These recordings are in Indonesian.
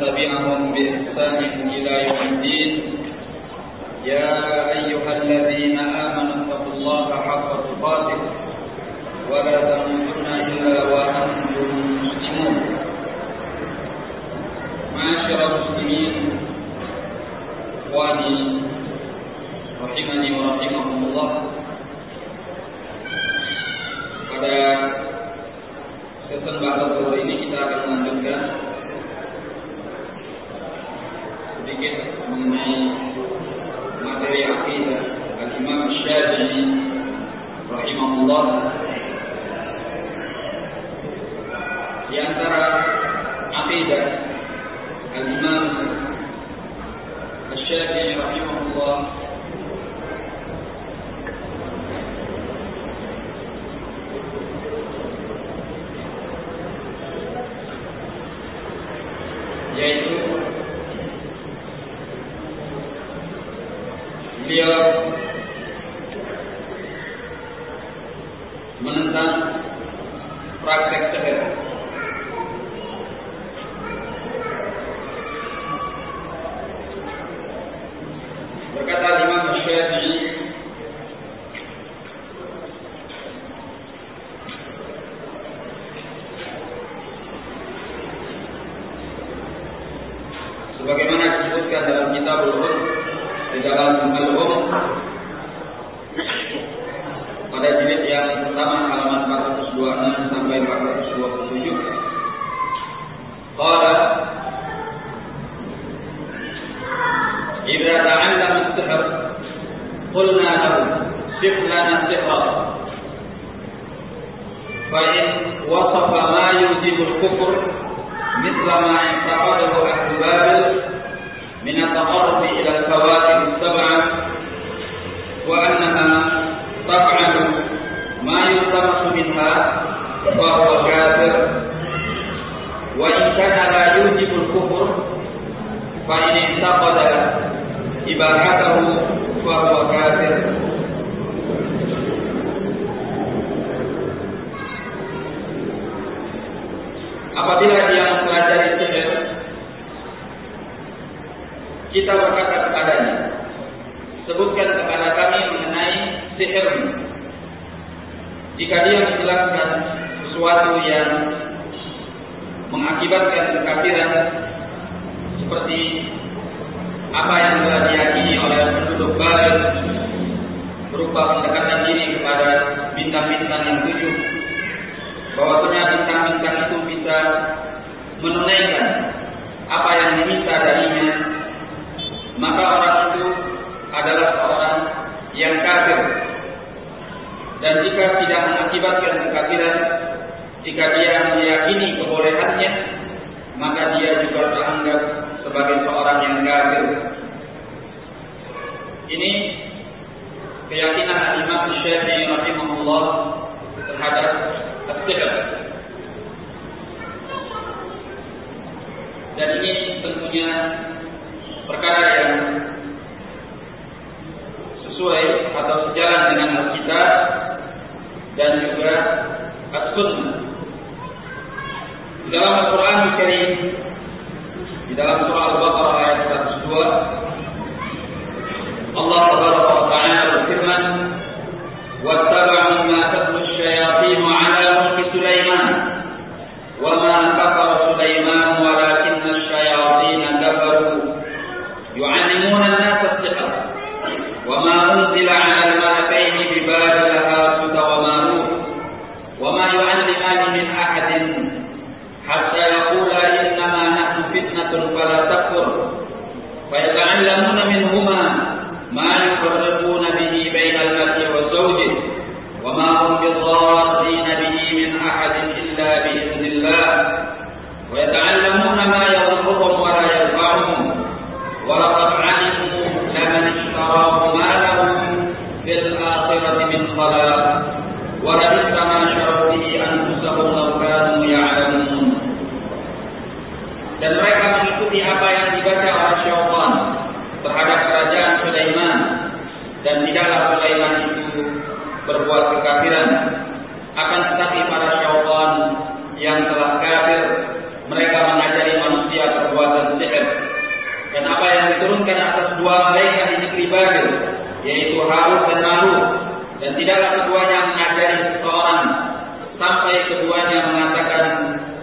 تبعهم بإحسان إلى يوم الدين. يا rahimahullah fa in wasafa ma yujibu al-kufr مثل ما اعتقده أهل بابل من التقرب إلى الكواكب السبعة وأنها تفعل ما يلتمس منها فهو كافر. وإن كان لا يوجب الكفر فإن اعتقد إباحته فهو كافر. Apabila dia mempelajari sihir, kita berkata kepadanya, sebutkan kepada kami mengenai sihir. Jika dia menjelaskan sesuatu yang mengakibatkan kekafiran seperti apa yang telah diyakini oleh penduduk Babel berupa pendekatan diri kepada bintang-bintang yang tujuh bahwasanya bintang-bintang itu bisa menunaikan apa yang diminta darinya maka orang itu adalah seorang yang kafir dan jika tidak mengakibatkan kekafiran jika dia meyakini kebolehannya maka dia juga teranggap sebagai seorang yang kafir. Ini keyakinan Imam Syafi'i rahimahullah terhadap as-sihr dan ini tentunya perkara yang sesuai atau sejalan dengan Alkitab dan juga As-Sunnah. Di dalam Al-Quran Al-Karim, di dalam surah Al-Baqarah ayat 102, Allah Taala wa Ta'ala berfirman, "Wattaba'u ma tatlu asy-syayatin 'ala mulki Sulaiman, wa ma kafara Sulaiman dan tidaklah keduanya mengajari seseorang sampai keduanya mengatakan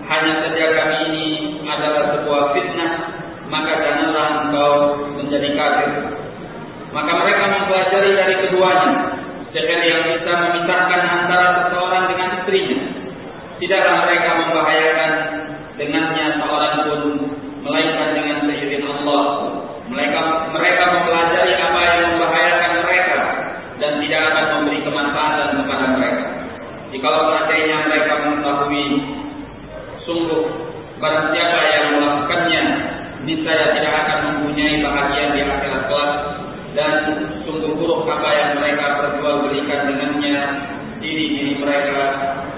hanya saja kami ini adalah sebuah fitnah maka janganlah engkau menjadi kafir. Maka mereka mempelajari dari keduanya sihir yang bisa memisahkan antara seseorang dengan istrinya. Tidaklah mereka membahayakan dengannya seorang pun melainkan dengan seizin Allah mereka mereka mempelajari apa yang membahayakan mereka dan tidak akan memberi kemanfaatan kepada mereka jikalau seandainya mereka mengetahui sungguh barang siapa yang melakukannya niscaya tidak akan mempunyai bahagia di akhirat kelak. Dan sungguh buruk apa yang mereka perjualbelikan dengannya diri-diri mereka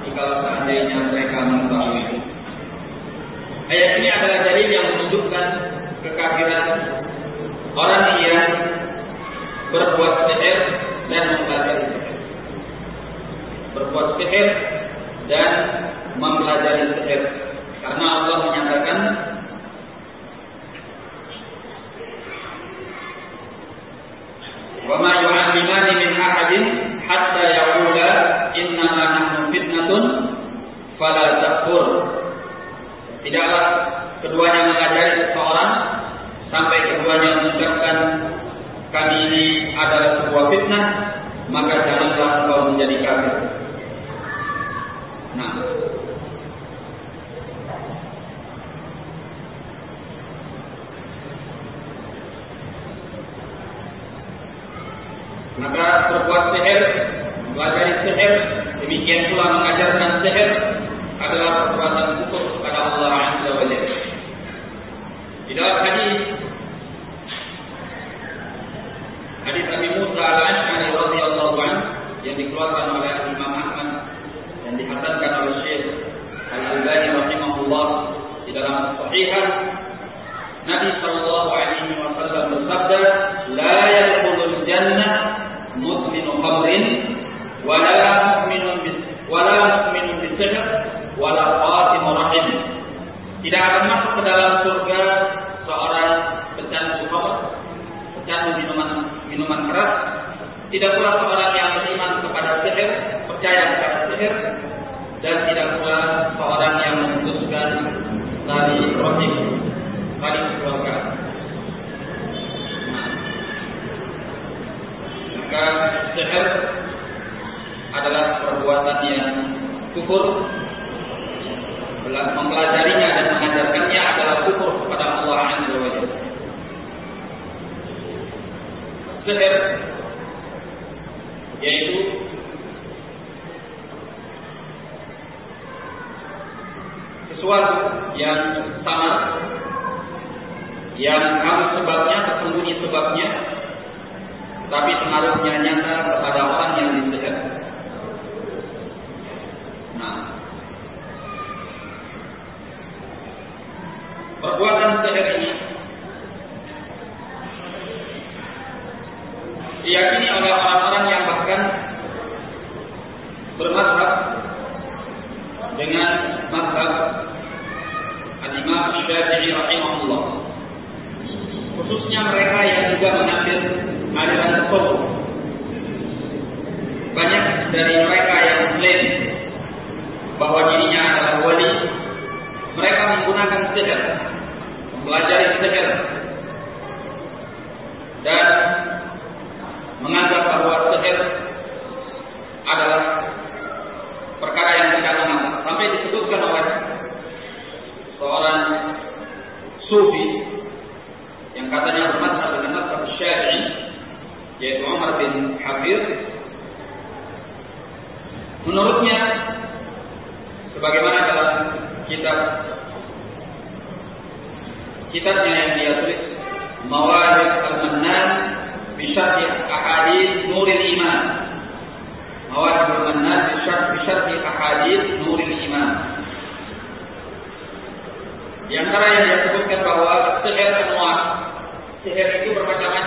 jikalau seandainya mereka mengetahui. Ayat ini adalah dalil yang menunjukkan kekafiran orang yang berbuat sihir dan berbuat sihir dan Nabi sallallahu alaihi wasallam bersabda, "La yadkhulul jannah mudminu khamrin wa la mu'minun bis wa la mu'minun bis sihr wa la qatimu rahim." Tidak akan masuk ke dalam surga seorang pecandu khamr, pecandu minuman minuman keras, tidak pula seorang yang beriman kepada sihir, percaya kepada sihir, dan tidak pula seorang yang memutuskan tali rahim tali keluarga. Nah, maka sihir adalah perbuatan yang kufur. Mempelajarinya dan mengajarkannya adalah kufur kepada Allah Azza wa Jalla. Yaitu sesuatu yang sama yang kamu sebabnya tersembunyi sebabnya tapi pengaruhnya nyata kepada orang yang disihir. Nah, perbuatan sihir ini diyakini oleh orang-orang yang bahkan bermazhab dengan mazhab Al-Imam Syafi'i rahimahullah khususnya mereka yang juga mengambil aliran tasawuf. Banyak dari mereka yang klaim bahwa dirinya adalah wali, mereka menggunakan sihir, mempelajari sihir, dan menganggap bahwa sihir adalah perkara yang tidak lama. Sampai disebutkan oleh seorang sufi yang katanya bermazhab dengan mazhab Syafi'i yaitu Umar bin Hafir menurutnya sebagaimana dalam kitab kitabnya yang dia tulis Mawarif Al-Mannan Bisyarti Ahadith Nuril Iman. Mawarif Al-Mannan Bisyarti Ahadith Nuril Iman. Di antara yang dia sebutkan bahwa sihir anwa, sihir itu bermacam-macam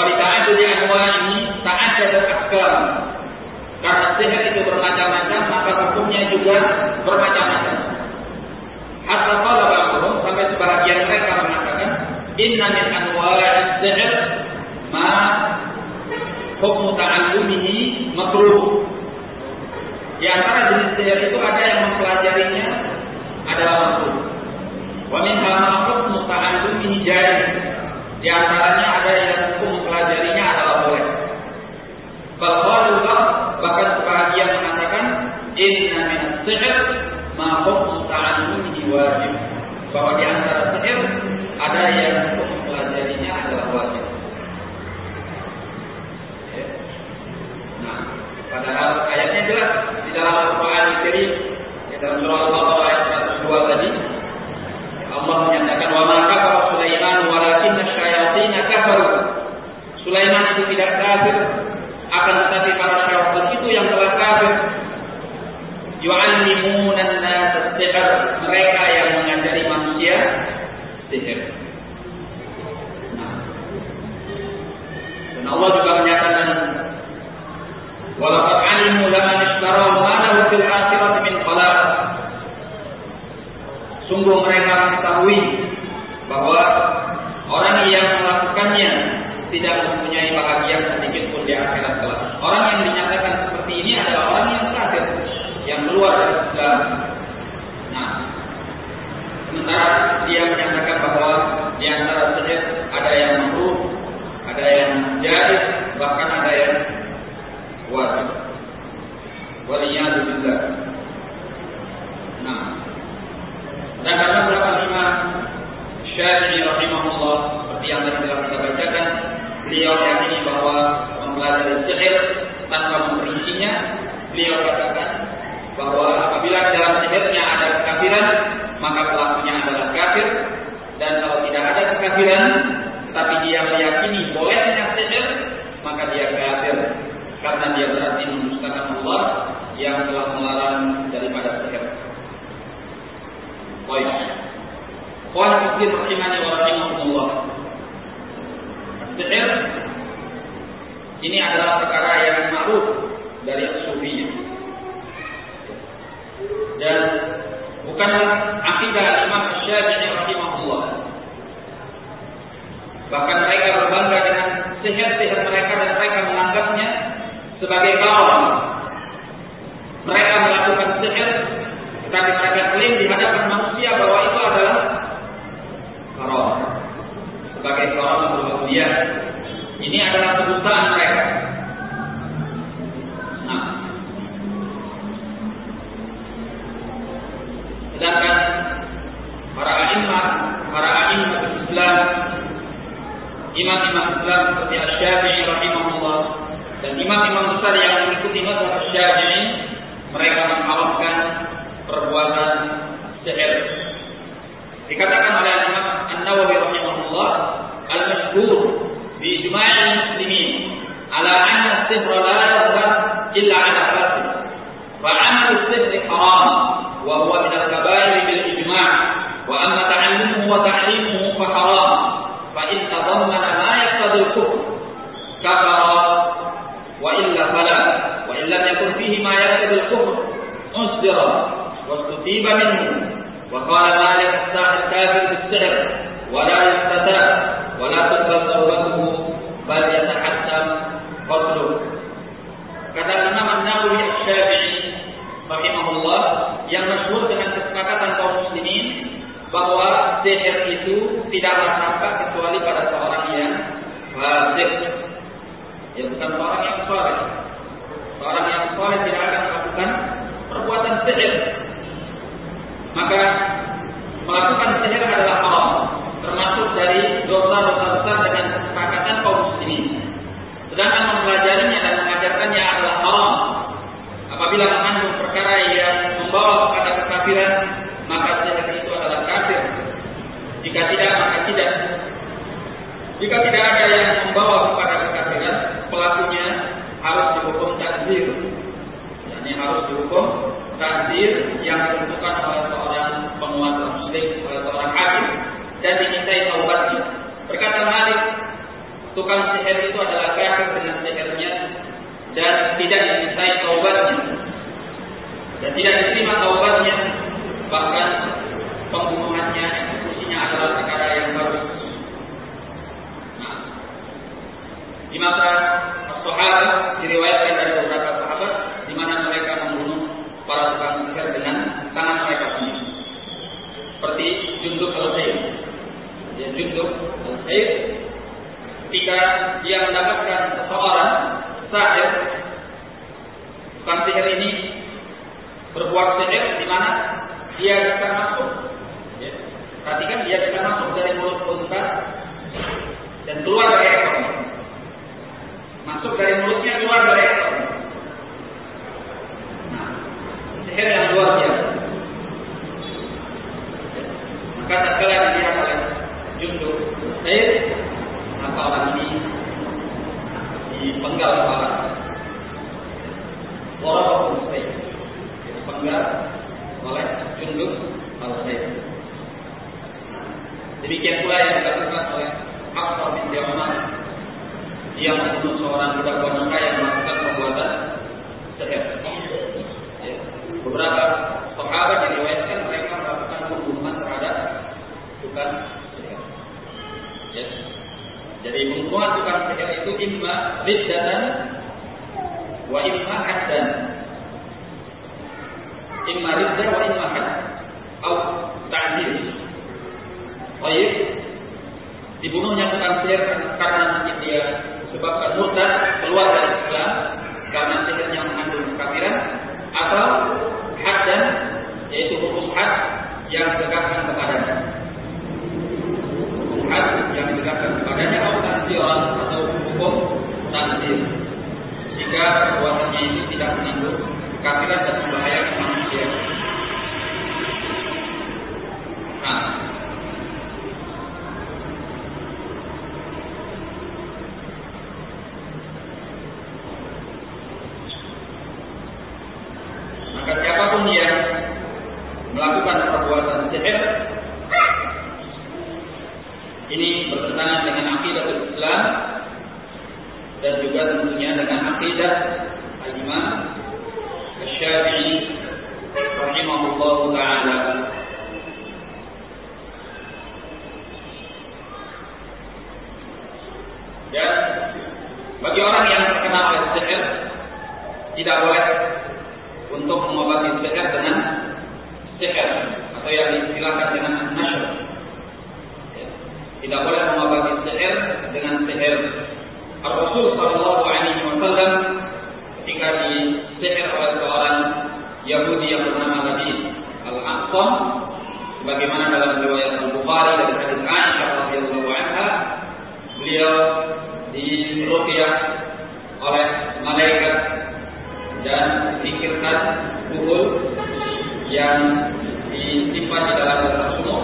Wanita di ini tak ada akal. Karena sihir itu bermacam-macam, maka hukumnya juga bermacam-macam. Hatta qala ba'dhum sampai sebagian mereka mengatakan inna min anwa'i sihir ma hukmu ta'allumihi makruh. Di antara jenis sihir itu ada yang mempelajarinya adalah makruh. Wa minha ma hukmu ta'allumihi jari. Di antaranya ada yang hukum mempelajarinya adalah boleh. Bahwa bahkan sebagian mengatakan inna min sihir ma hukmu ta'allumihi wajib. Bahwa di antara sihir ada yang hukum mempelajarinya adalah wajib. Padahal ayatnya jelas di dalam Al-Quran Al-Karim di dalam surah Al-Baqarah ayat 102 tadi Allah menyatakan wa ma kafara Sulaiman walakin asyayatin kafaru. Sulaiman itu tidak kafir akan tetapi para syaitan itu yang telah kafir. Yu'allimuna an-nas sihr mereka yang mengajari manusia sihir. Nah. Dan Allah juga menyatakan Walaqad alimu laman ishtarahu ma lahu fil akhirati min khalaq. Sungguh mereka mengetahui bahwa orang yang melakukannya tidak mempunyai bahagia sedikit pun di akhirat kelak. Orang yang dinyatakan seperti ini adalah orang yang kafir, yang keluar dari Islam. Nah, sementara dia menyatakan bahwa di antara sihir ada yang makruh, ada yang jahil, bahkan ada yang wajib. Waliyadu billah. Nah, dan karena beberapa lima Syafi'i rahimahullah seperti yang telah kita bacakan, beliau yakini bahwa mempelajari sihir tanpa memperincinya, beliau katakan bahwa apabila dalam sihirnya ada kekafiran, maka pelakunya adalah kafir, dan kalau tidak ada kekafiran, tapi dia meyakini bolehnya sihir, maka dia kafir karena dia berarti mendustakan Allah yang telah melarang daripada sihir. Baik. Qala muslim rahimani wa rahimahullah. Sihir ini adalah perkara yang ma'ruf dari sufi dan bukanlah akidah Imam Syafi'i rahimahullah. Bahkan mereka berbangga dengan sihir-sihir mereka dan mereka menganggapnya sebagai kaum. Mereka melakukan sihir, tetapi mereka klaim di hadapan manusia bahwa itu adalah haram. Sebagai kaum berulia. Ini adalah kebutaan mereka. Nah. Sedangkan para imam, para imam Islam, imam-imam Islam seperti Asy-Syafi'i rahimahullah dan imam-imam besar yang mengikuti mazhab Syafi'i mereka mengharamkan perbuatan sihir. Dikatakan oleh Imam An-Nawawi rahimahullah al-mashhur bi ijma'il muslimin ala anna sihra la yadhhar illa ala fasid. Wa 'amalu sihri haram wa huwa min al-kaba'ir bil ijma' wa amma ta'allumu wa tahrimuhu fa haram in tadammana ma yaqtadi al-kufr kafara وإلا فلا وإن لم يكن فيه ما يقتضي الكفر أصدر واستتيب منه وقال مالك الساحر كافر بالسحر ولا يستتاب ولا تقبل توبته بل يتحتم قتله kata Imam An-Nawawi Asy-Syafi'i rahimahullah yang masyhur dengan kesepakatan kaum muslimin bahwa sihir itu tidaklah tampak kecuali pada seorang yang fasik ya bukan seorang yang soleh. Seorang yang soleh tidak akan melakukan perbuatan sihir. Maka melakukan sihir adalah haram, termasuk dari dosa-dosa besar dengan kesepakatan kaum muslimin. Sedangkan mempelajarinya dan mengajarkannya adalah haram. Apabila mengandung perkara yang membawa Jika tidak ada yang membawa kepada kekafiran, pelakunya harus dihukum tanzir. Ini harus dihukum tanzir yang ditentukan oleh seorang penguasa muslim, oleh seorang hakim dan dimintai taubatnya. Berkata Malik, tukang sihir itu adalah kafir dengan sihirnya dan tidak dimintai taubatnya. Dan tidak dia mendapatkan seseorang sahir tukang sihir ini berbuat sihir di mana dia bisa masuk. Ya. perhatikan dia bisa masuk dari mulut unta dan keluar dari ekor. Masuk dari mulutnya keluar dari ekor. Nah sihir yang luar ya. maka tatkala dilihat oleh Junduk Said maka orang ini dipenggal kepala Walaupun Said dipenggal oleh Junduk al-Said demikian pula yang dilakukan oleh Hafsah bin Jamal dia membunuh seorang budak wanita yang melakukan perbuatan sihir. Ya. Beberapa sahabat diriwayatkan mereka melakukan pembunuhan terhadap. Ya. Jadi pembunuhan tukang sihir itu imma riddatan wa imma haddan. Imma riddah wa imma hadd. Atau ta'zir. Baik, dibunuhnya tukang sihir karena dia sebabkan murtad keluar dari Islam karena sihirnya mengandung kekafiran atau had dan yaitu hukum had yang ditegakkan kepadanya yang ditegakkan kepadanya atau hukum tanzir jika perbuatannya itu tidak mengandung kekafiran dan membahayakan manusia nah Maka siapa pun yang melakukan perbuatan sihir ini bertentangan dengan akidah Islam dan juga tentunya dengan akidah Al-Imam Asy-Syafi'i rahimahullah taala. Dan bagi orang yang terkena oleh sihir tidak boleh untuk mengobati sihir dengan sihir atau yang diistilahkan dengan nasyr. Ya. Tidak boleh mengobati sihir dengan sihir. Rasul Shallallahu Alaihi Wasallam ketika disihir oleh seorang Yahudi yang bernama Nabi Al-Aqsam sebagaimana dalam riwayat Al-Bukhari dari hadis Aisyah radhiyallahu anha beliau diruqyah oleh malaikat dan pikirkan buhul yang disimpan di dalam dasar sumur.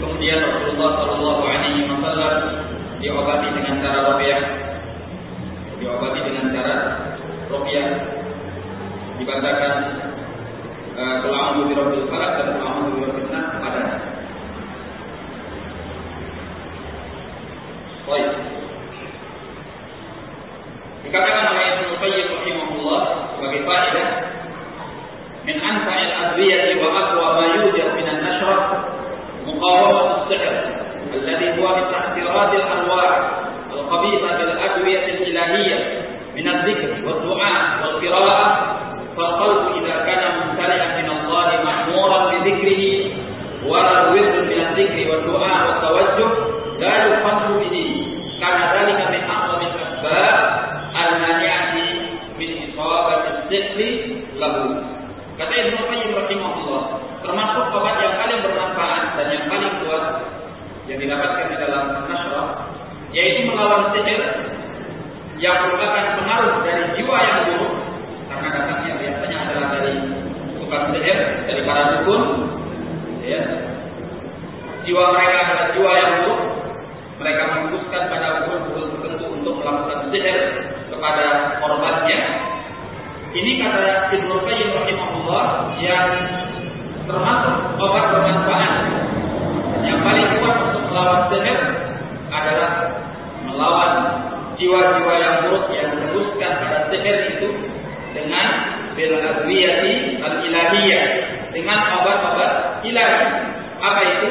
Kemudian Rasulullah Shallallahu Alaihi Wasallam diobati dengan cara rupiah, diobati dengan cara rupiah, dibacakan Kelamu bi Rabbil Falak dan Kelamu bi Rabbil Nas kepada. Baik. Dikatakan oleh Ibnu Qayyim rahimahullah sebagai faedah min anfa'il adwiyati wa aqwa ma yujad min an-nashrah muqawamat as-sihr alladhi huwa min tahsirat al-anwa' al-qabithah bil adwiyah al-ilahiyyah min adh-dhikr wad-du'a wal-qira'ah فالقلب إذا كان ممتلئا wala wirdu min adh-dhikri wa du'a wa tawajjuh la yufannu bihi karena dhalika min a'zami al-asbab al-mani'ati min isabati adh-dhikri lahu kata Ibnu Qayyim rahimahullah termasuk obat yang paling bermanfaat dan yang paling kuat yang didapatkan di dalam nasrah yaitu melawan sihir yang jiwa mereka adalah jiwa yang buruk, mereka memutuskan pada ukur-ukur tertentu untuk melakukan sihir kepada korbannya. Ini kata Ibnu Qayyim rahimahullah yang termasuk obat bermanfaat yang paling kuat untuk melawan sihir adalah melawan jiwa-jiwa yang buruk yang meneruskan pada sihir itu dengan bil al ilahiyah dengan obat-obat ilahi. Apa itu?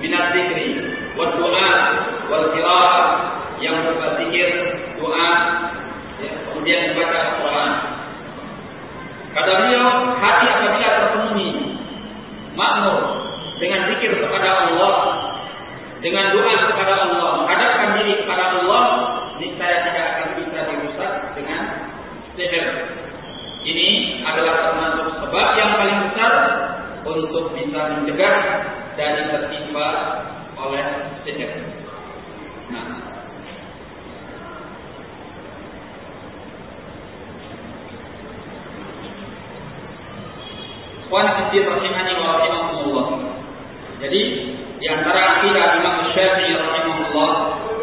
minat zikri wa doa wa qiraah yang berupa zikir doa ya, kemudian baca Al-Quran. Kata beliau hati apabila tersembunyi makmur dengan zikir kepada Allah dengan doa kepada Allah menghadapkan diri kepada Allah niscaya tidak akan bisa dirusak dengan sihir ini adalah termasuk sebab yang paling besar untuk bisa mencegah dari tertipu tertimpa oleh sihir. Nah, Wan Hadir Rahimani wa Rahimahullah Jadi di antara akidah Imam Syafi'i Rahimahullah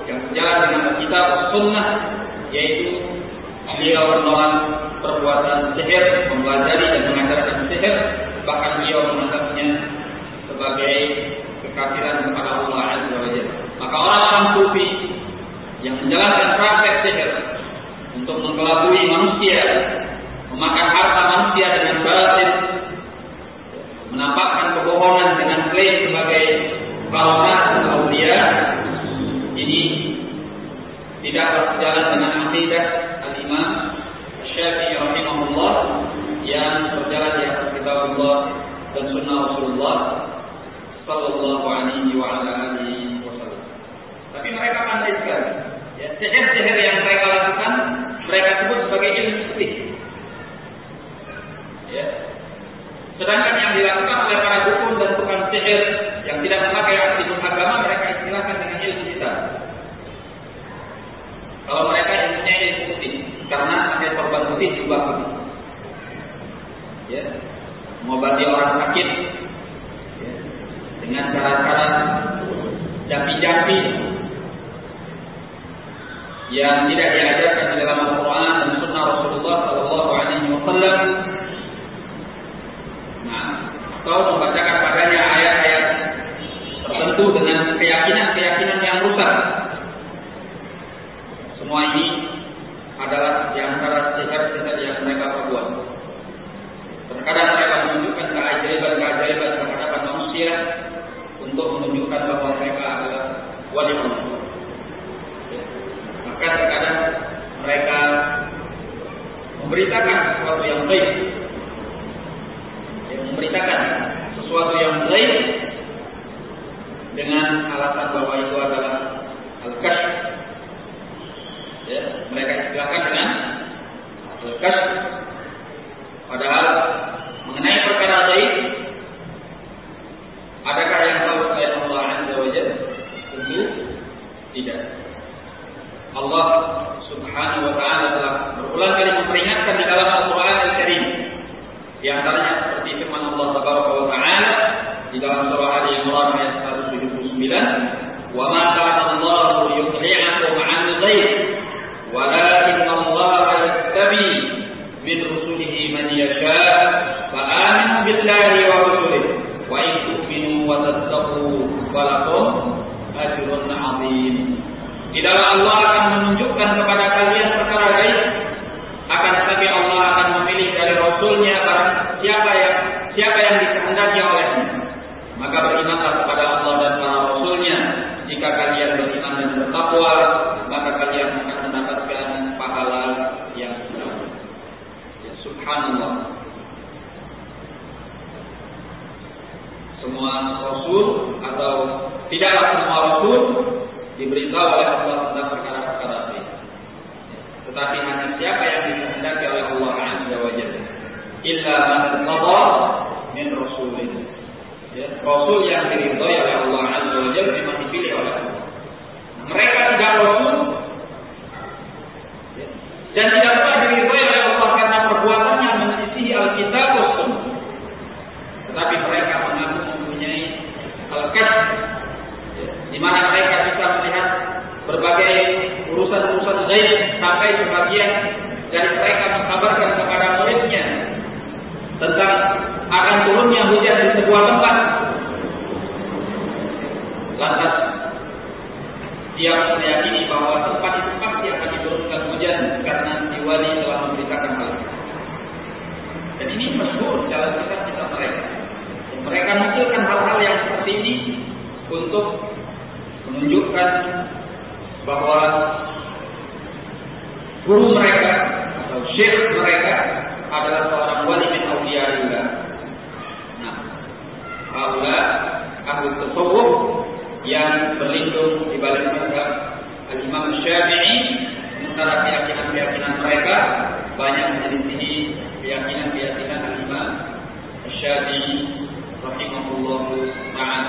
yang berjalan dengan kita sunnah yaitu beliau menolak perbuatan sihir, mempelajari dan mengajarkan sihir kekafiran kepada Allah Azza wa Jalla. Maka orang-orang sufi yang menjalankan praktek sihir untuk mengelabui manusia yang tidak diajarkan di dalam Al-Quran dan Sunnah Rasulullah Shallallahu Alaihi Wasallam. Nah, kau membacakan padanya ayat-ayat tertentu dengan keyakinan-keyakinan yang rusak. Semua ini bahwa guru mereka atau syekh mereka adalah seorang wali min awliyaillah. Nah, Aulia ahli tersebut yang berlindung di balik mereka Al-Imam Syafi'i sementara keyakinan-keyakinan mereka banyak menjadi keyakinan-keyakinan Al-Imam Syafi'i Rahimahullah ta'ala.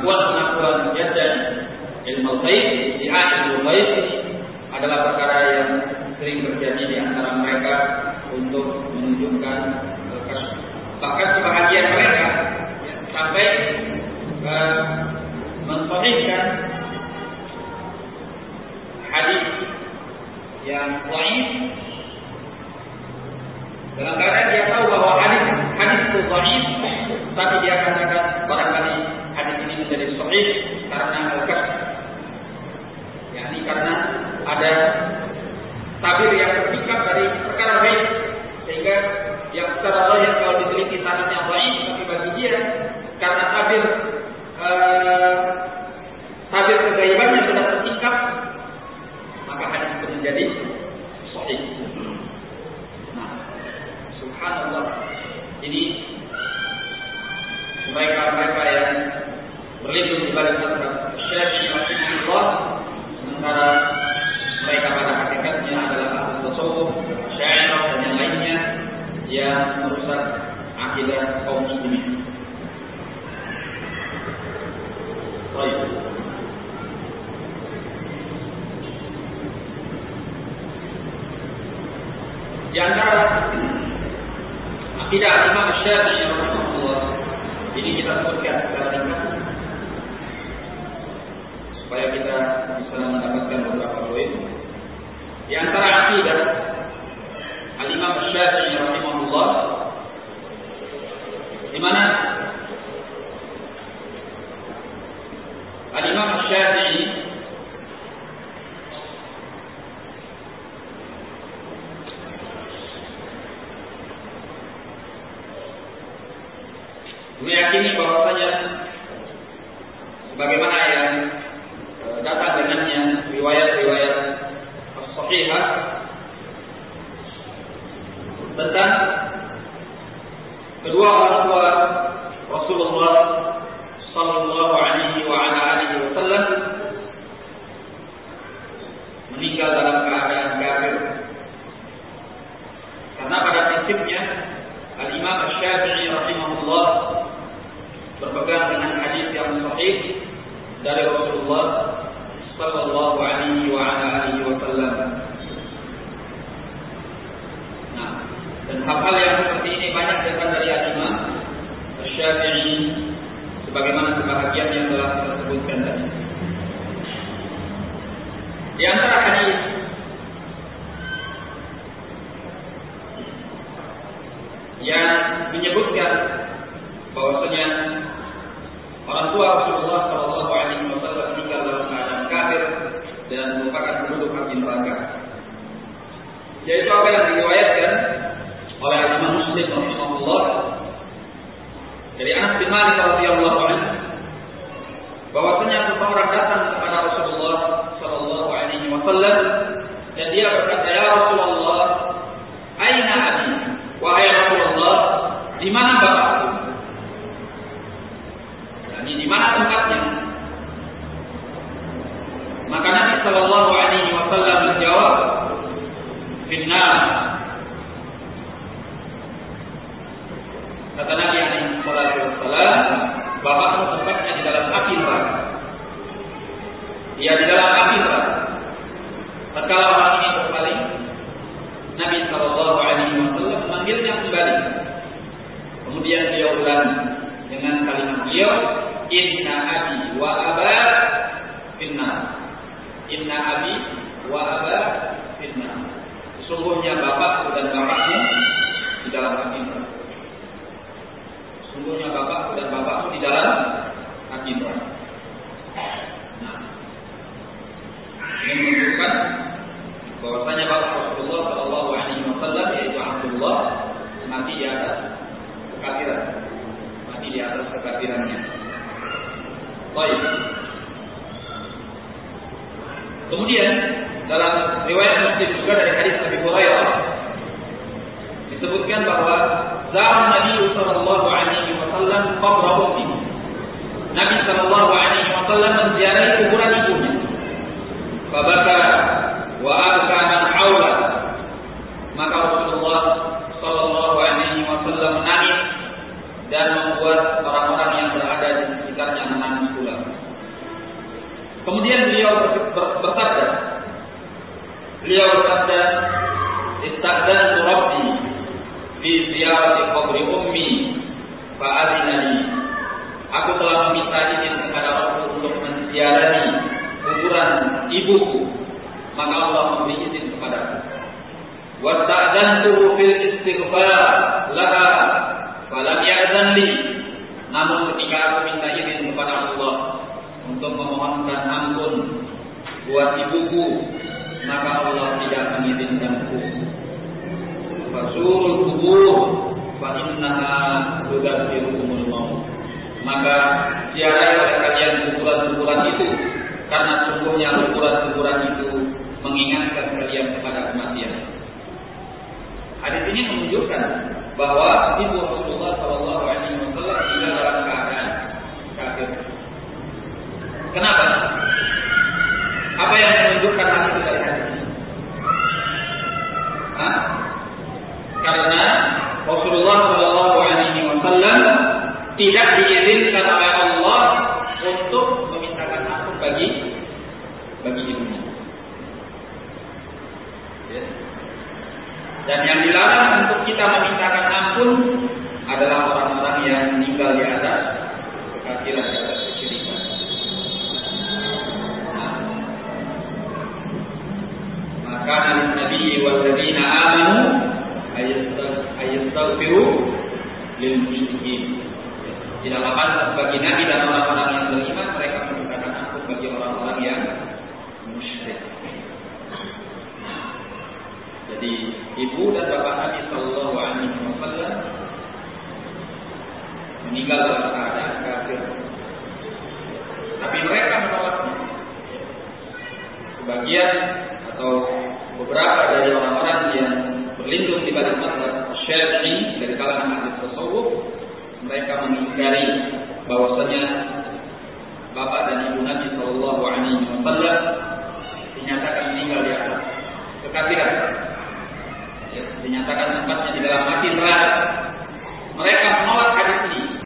pengakuan-pengakuan jadan ilmu baik, di akhir baik adalah perkara yang sering terjadi di antara mereka untuk menunjukkan eh, bahkan kebahagiaan mereka ya, sampai uh, hadis yang lain dalam keadaan dia tahu bahwa hadis hadis itu lain tapi dia katakan barangkali menjadi sahih karena al-kas yakni karena ada tabir yang terpikat dari perkara baik sehingga yang secara lahir kalau diteliti tanahnya baik tapi bagi dia karena tabir tentang kedua orang tua Malik radhiyallahu anhu. Bahwasanya seseorang datang Ya di dalam hadis Tatkala orang ini berpaling, Nabi Shallallahu Alaihi Wasallam memanggilnya kembali. Kemudian dia ulang dengan kalimat dia Inna abi wa aba finna. Inna abi wa aba Inna. Sungguhnya bapak dan bapakmu di dalam api Sungguhnya bapak dan bapakmu di dalam maka Allah memberi izin kepadaku. Wa ta'adantuhu fil istighfar laha falam ya'zan li. Namun ketika aku minta izin kepada Allah untuk memohonkan ampun buat ibuku, maka Allah tidak mengizinkanku. Fasul kubur fa innaha tudadzirukumul maut. Maka siapa yang kalian kuburan-kuburan itu karena sungguhnya kuburan-kuburan itu mengingatkan kalian kepada kematian. Hadis ini menunjukkan bahwa Nabi Rasulullah Shallallahu Alaihi Wasallam tidak dalam keadaan kafir. Kenapa? Apa yang menunjukkan hal itu dari hadis ini? Hah? Karena Rasulullah Shallallahu Alaihi Wasallam tidak diizinkan Dan yang dilarang untuk kita memintakan ampun